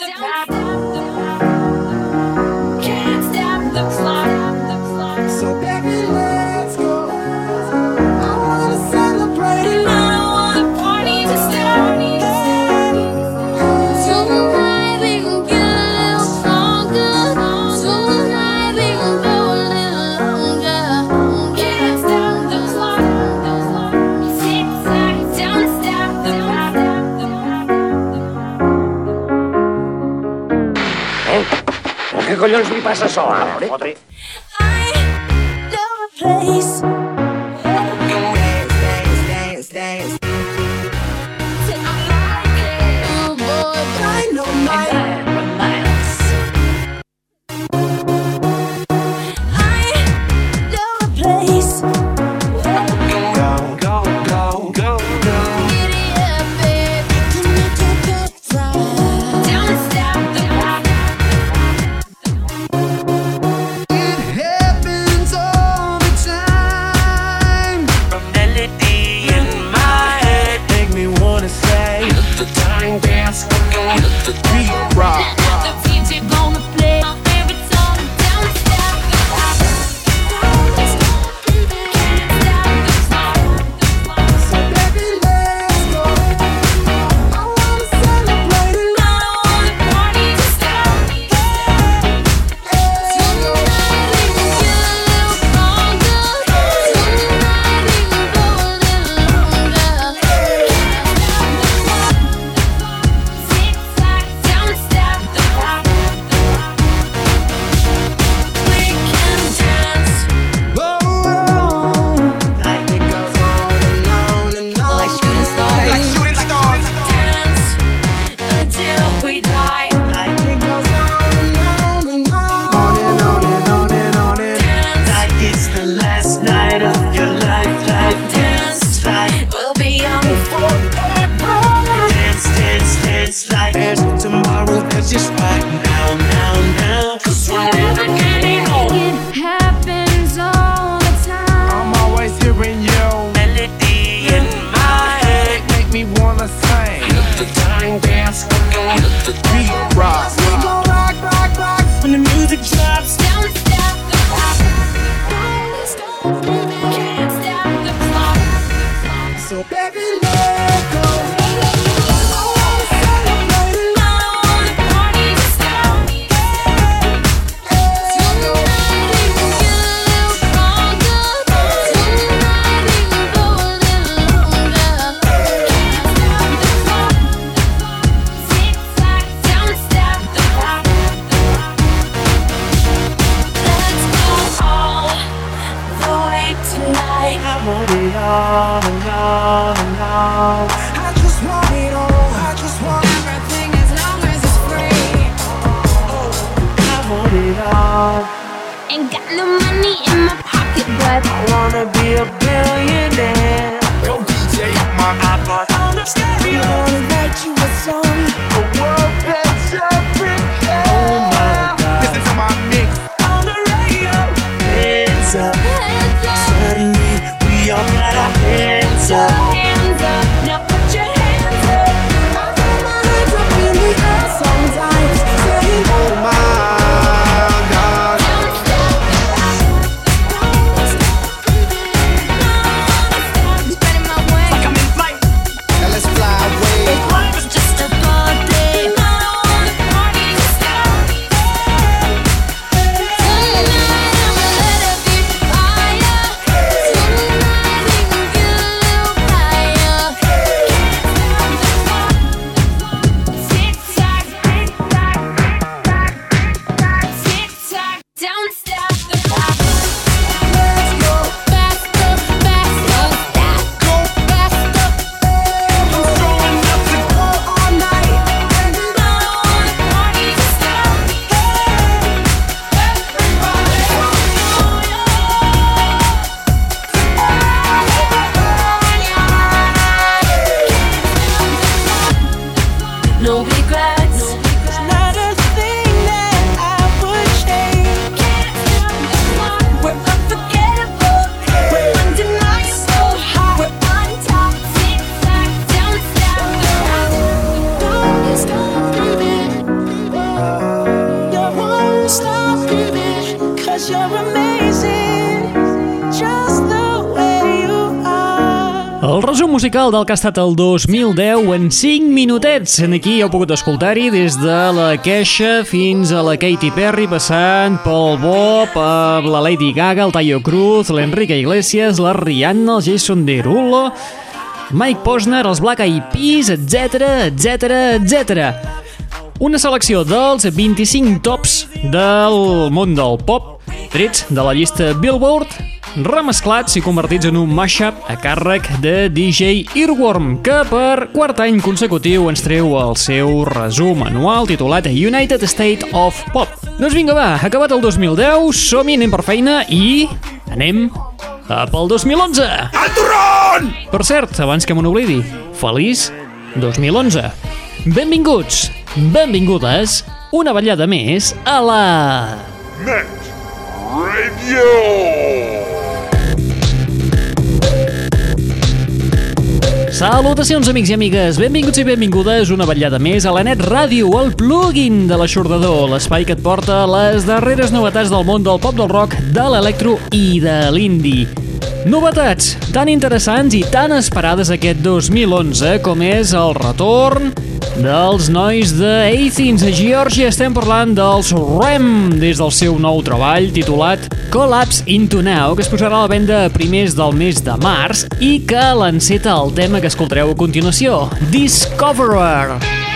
Down. pasa eso ahora? ¿eh? Musical del que ha estat el 2010 en 5 minutets. En aquí heu pogut escoltar-hi des de la Queixa fins a la Katy Perry, passant pel Bob, la Lady Gaga, el Tayo Cruz, l'Enrique Iglesias, la Rihanna, el Jason Derulo, Mike Posner, els Black Eyed Peas, etc, etc, etc. Una selecció dels 25 tops del món del pop, trets de la llista Billboard remesclats i convertits en un mashup a càrrec de DJ Earworm, que per quart any consecutiu ens treu el seu resum anual titulat United State of Pop. Doncs vinga, va, acabat el 2010, som-hi, anem per feina i anem a pel 2011. Al turrón! Per cert, abans que me n'oblidi, feliç 2011. Benvinguts, benvingudes, una ballada més a la... Net Radio! Salutacions, amics i amigues. Benvinguts i benvingudes una vetllada més a la Net Ràdio, el plugin de l'aixordador, l'espai que et porta les darreres novetats del món del pop del rock, de l'electro i de l'indie. Novetats tan interessants i tan esperades aquest 2011 com és el retorn dels nois de Athens a Geòrgia. Estem parlant dels REM des del seu nou treball titulat Collapse Into Now, que es posarà a la venda a primers del mes de març i que l'enceta el tema que escoltareu a continuació, Discoverer. Hey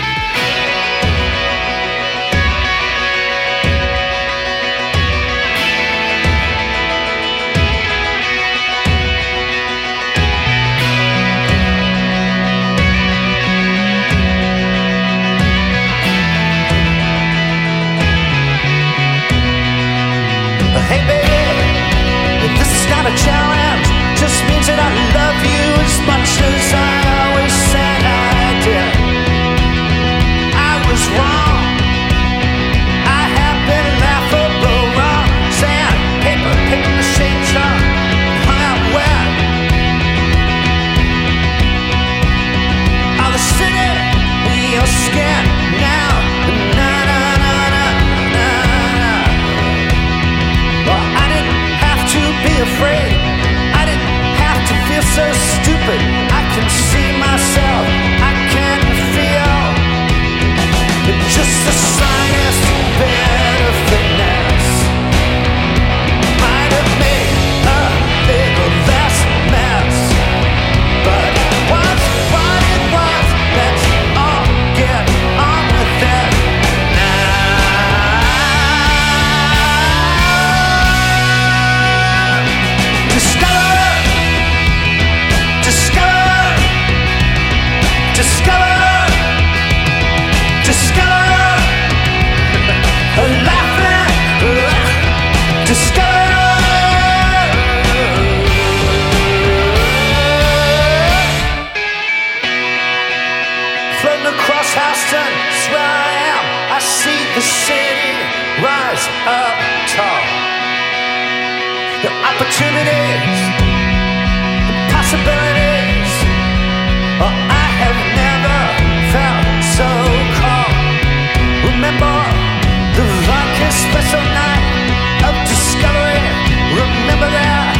Houston, it's where I am. I see the city rise up tall. The opportunities, the possibilities. Oh, I have never felt so calm. Remember the vodka special night of discovery. Remember that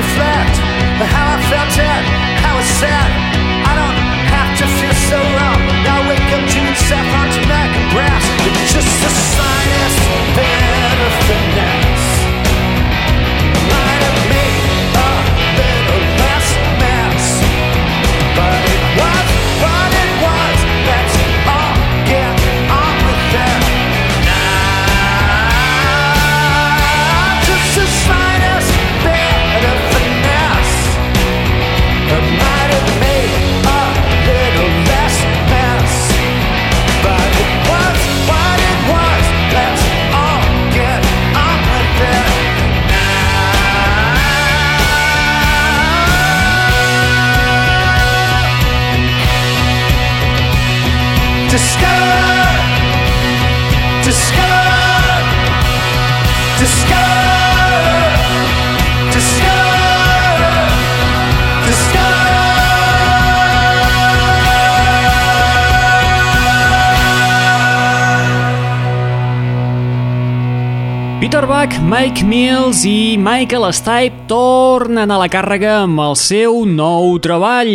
reflect on how I felt it, how it's sad. I don't have to feel so wrong. Now I wake up to saffron tonight and brass. It's just the slightest Butterbach, Mike Mills i Michael Stipe tornen a la càrrega amb el seu nou treball.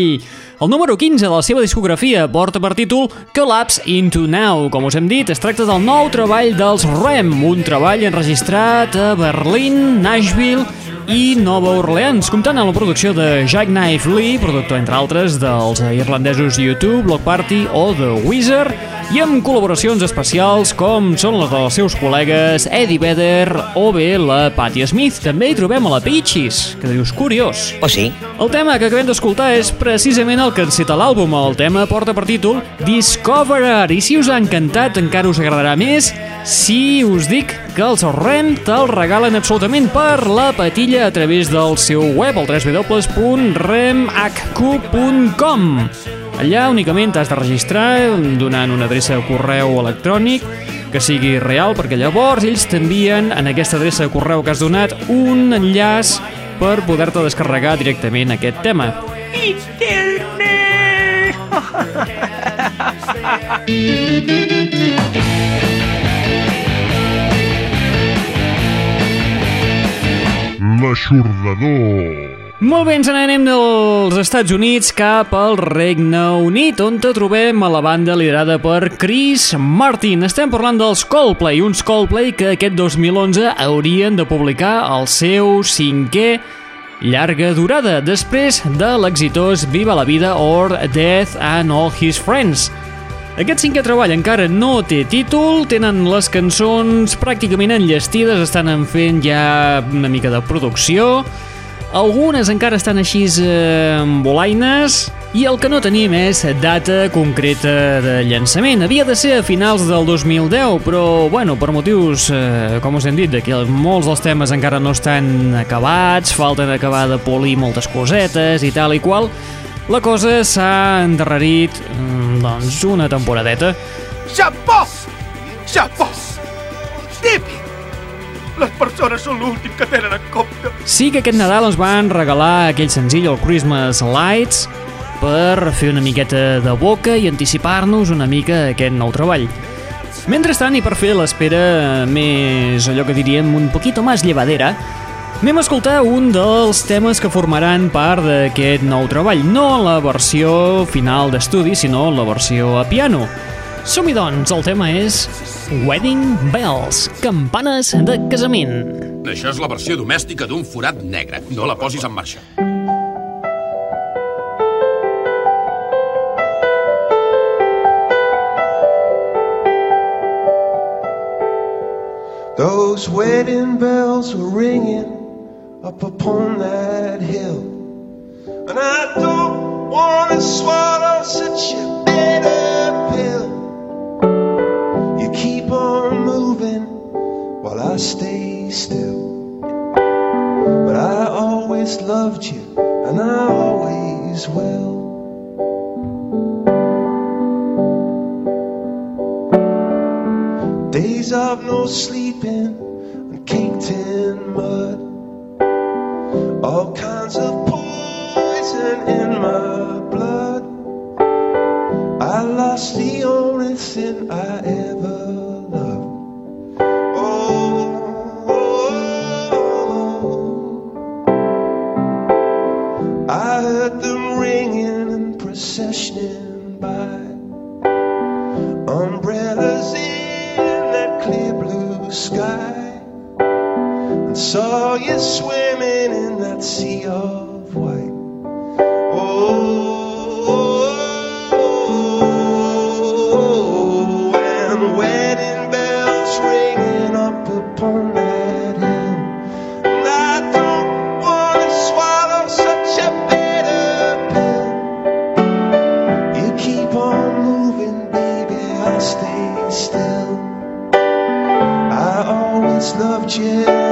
El número 15 de la seva discografia porta per títol Collapse Into Now. Com us hem dit, es tracta del nou treball dels Rem, un treball enregistrat a Berlín, Nashville i Nova Orleans, comptant amb la producció de Jack Knife Lee, productor entre altres dels irlandesos U2, Block Party o The Wizard, i amb col·laboracions especials com són les dels seus col·legues Eddie Vedder o bé la Patti Smith. També hi trobem a la Peaches, que dius curiós. O sí? El tema que acabem d'escoltar és precisament el que enceta l'àlbum. El tema porta per títol Discoverer. I si us ha encantat, encara us agradarà més si us dic que els REM te'l regalen absolutament per la patilla a través del seu web, el www.remhq.com. Allà únicament t'has de registrar donant una adreça de correu electrònic que sigui real, perquè llavors ells t'envien en aquesta adreça de correu que has donat un enllaç per poder-te descarregar directament aquest tema. L'aixordador. Molt bé, ens n'anem dels Estats Units cap al Regne Unit, on te trobem a la banda liderada per Chris Martin. Estem parlant dels Coldplay, uns Coldplay que aquest 2011 haurien de publicar el seu cinquè llarga durada, després de l'exitós Viva la Vida or Death and All His Friends. Aquest cinquè treball encara no té títol, tenen les cançons pràcticament enllestides, estan en fent ja una mica de producció, algunes encara estan així eh, bolaines i el que no tenim és data concreta de llançament. Havia de ser a finals del 2010, però, bueno, per motius, eh, com us hem dit, que molts dels temes encara no estan acabats, falten acabar de polir moltes cosetes i tal i qual, la cosa s'ha endarrerit, mm, doncs, una temporadeta. Xapó! Xapó! Típic! Les persones són l'últim que tenen en compte. Sí que aquest Nadal ens van regalar aquell senzill, el Christmas Lights, per fer una miqueta de boca i anticipar-nos una mica aquest nou treball. Mentrestant, i per fer l'espera més, allò que diríem, un poquito más llevadera, anem a escoltar un dels temes que formaran part d'aquest nou treball. No la versió final d'estudi, sinó la versió a piano. Som-hi doncs, el tema és Wedding Bells, campanes de casament. Això és la versió domèstica d'un forat negre. No la posis en marxa. Those wedding bells were ringing up upon that hill. And I don't want to swallow such a bitter pill. You keep on moving while I stay still. But I always loved you, and I always will. Days of no sleeping and caked in mud. Always loved you,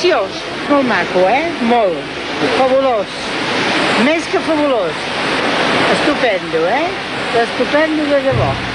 Preciós. Molt maco, eh? Molt. Fabulós. Més que fabulós. Estupendo, eh? Estupendo de debò.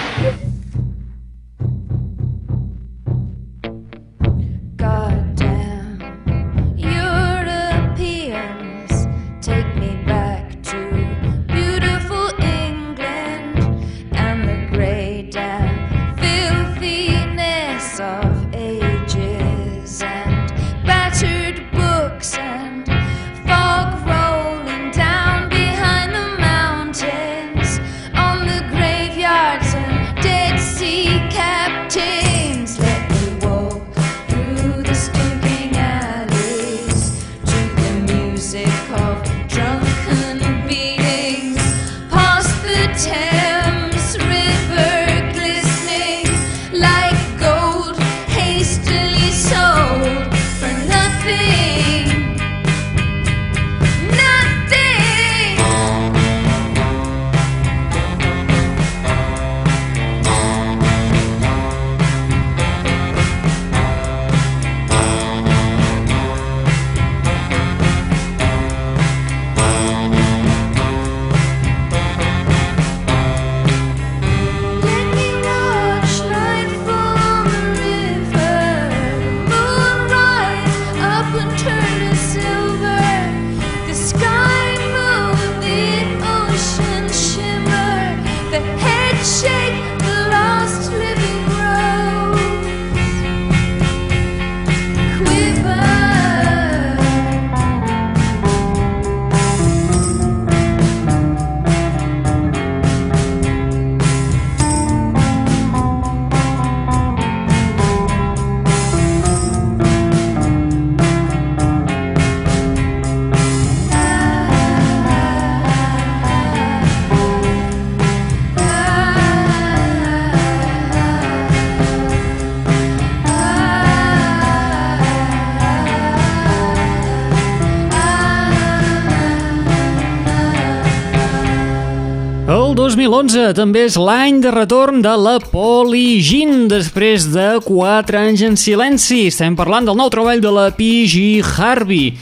2011 també és l'any de retorn de la Poligin després de 4 anys en silenci. Estem parlant del nou treball de la P.G. Harvey.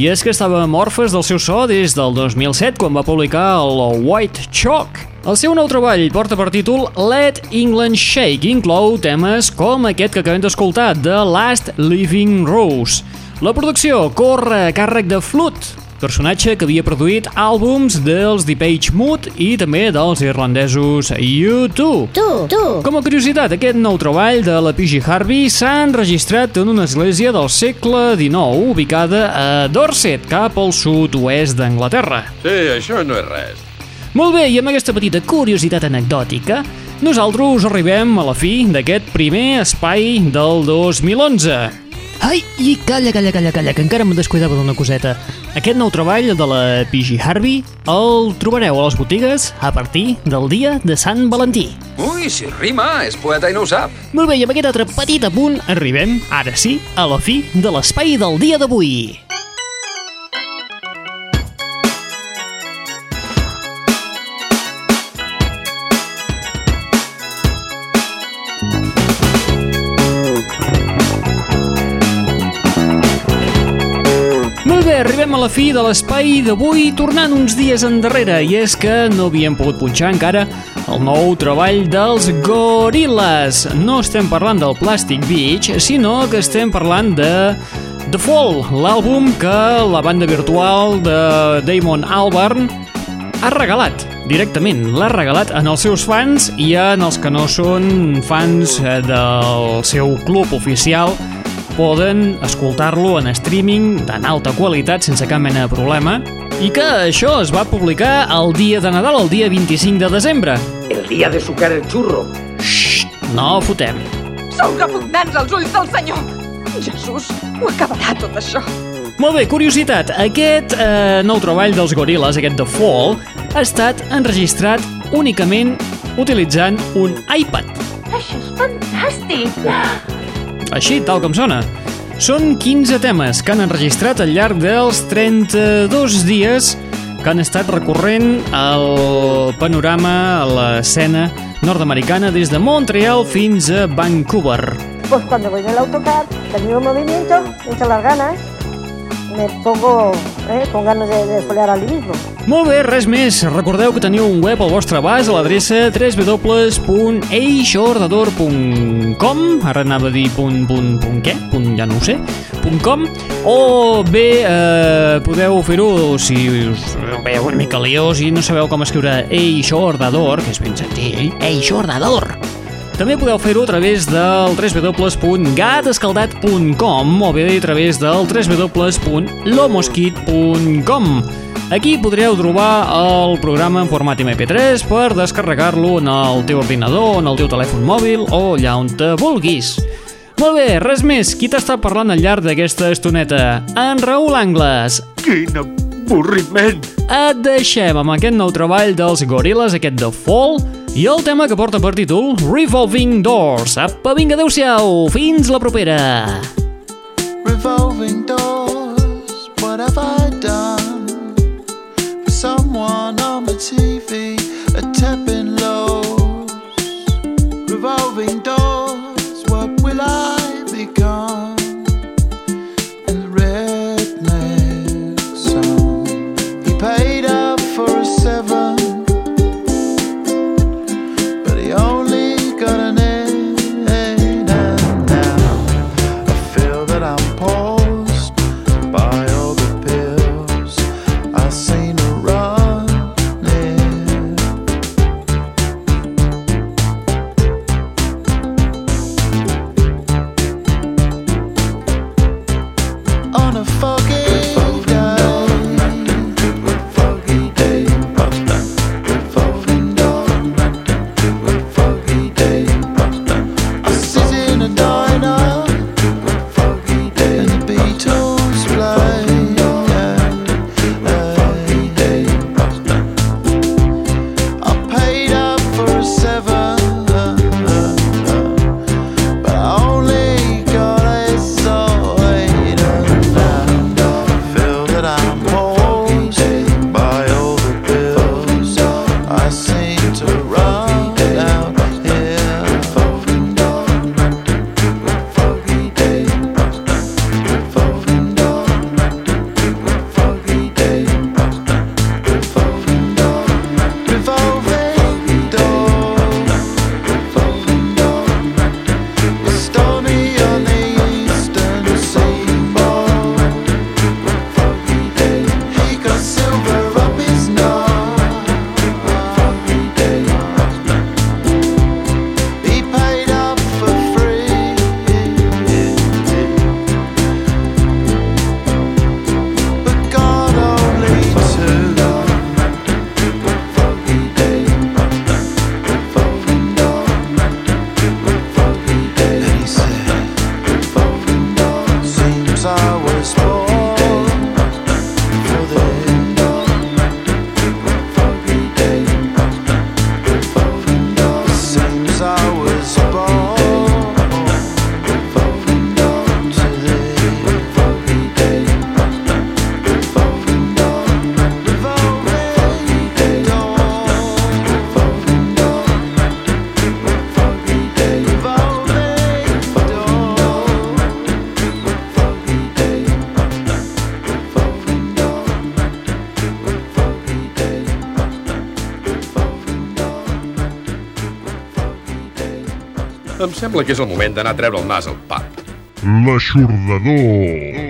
I és que estava morfes del seu so des del 2007 quan va publicar el White Chalk. El seu nou treball porta per títol Let England Shake inclou temes com aquest que acabem d'escoltar, The Last Living Rose. La producció corre a càrrec de Flut, personatge que havia produït àlbums dels Depeche Mode i també dels irlandesos U2. Tu, tu. Com a curiositat, aquest nou treball de la P.G. Harvey s'ha enregistrat en una església del segle XIX ubicada a Dorset, cap al sud-oest d'Anglaterra. Sí, això no és res. Molt bé, i amb aquesta petita curiositat anecdòtica, nosaltres arribem a la fi d'aquest primer espai del 2011. Ai, i calla, calla, calla, calla, que encara em descuidava d'una coseta. Aquest nou treball de la P.G. Harvey el trobareu a les botigues a partir del dia de Sant Valentí. Ui, si rima, és poeta i no ho sap. Molt bé, i amb aquest altre petit apunt arribem, ara sí, a la fi de l'espai del dia d'avui. Arribem a la fi de l'espai d'avui, tornant uns dies endarrere, i és que no havíem pogut punxar encara el nou treball dels Gorillaz. No estem parlant del Plastic Beach, sinó que estem parlant de The Fall, l'àlbum que la banda virtual de Damon Albarn ha regalat directament, l'ha regalat en els seus fans i en els que no són fans eh, del seu club oficial poden escoltar-lo en streaming d'en alta qualitat sense cap mena de problema i que això es va publicar el dia de Nadal, el dia 25 de desembre. El día de sucar el churro. No fotem. Sou repugnants als ulls del senyor. Jesús, ho acabarà tot això. Molt bé, curiositat, aquest eh, nou treball dels Gorillaz, aquest The Fall, ha estat enregistrat únicament utilitzant un iPad. Això és fantàstic. Així, tal com sona. Són 15 temes que han enregistrat al llarg dels 32 dies que han estat recorrent el panorama, a l'escena nord-americana des de Montreal fins a Vancouver. pues cuando voy en el autocar, el movimiento, echo las ganas, me pongo eh, con ganas de, de solear al mismo. Molt bé, res més. Recordeu que teniu un web al vostre abast a l'adreça www.eixordador.com Ara anava a dir punt, punt, punt què? Punt, ja no ho sé. Punt .com o bé eh, podeu fer-ho si us veieu una mica liós i no sabeu com escriure Eixordador, que és ben senzill, Eixordador. També podeu fer-ho a través del www.gatescaldat.com o bé a través del www.lomosquit.com Aquí podreu trobar el programa en format MP3 per descarregar-lo en el teu ordinador, en el teu telèfon mòbil o allà on te vulguis. Molt bé, res més. Qui t'està parlant al llarg d'aquesta estoneta? En Raül Angles. Quin avorriment! Et deixem amb aquest nou treball dels Gorillaz, aquest de Fall, i el tema que porta per títol Revolving Doors. Apa, vinga, adeu-siau. Fins la propera. Revolving doors, what have I sembla que és el moment d'anar a treure el nas al pub. L'aixordador.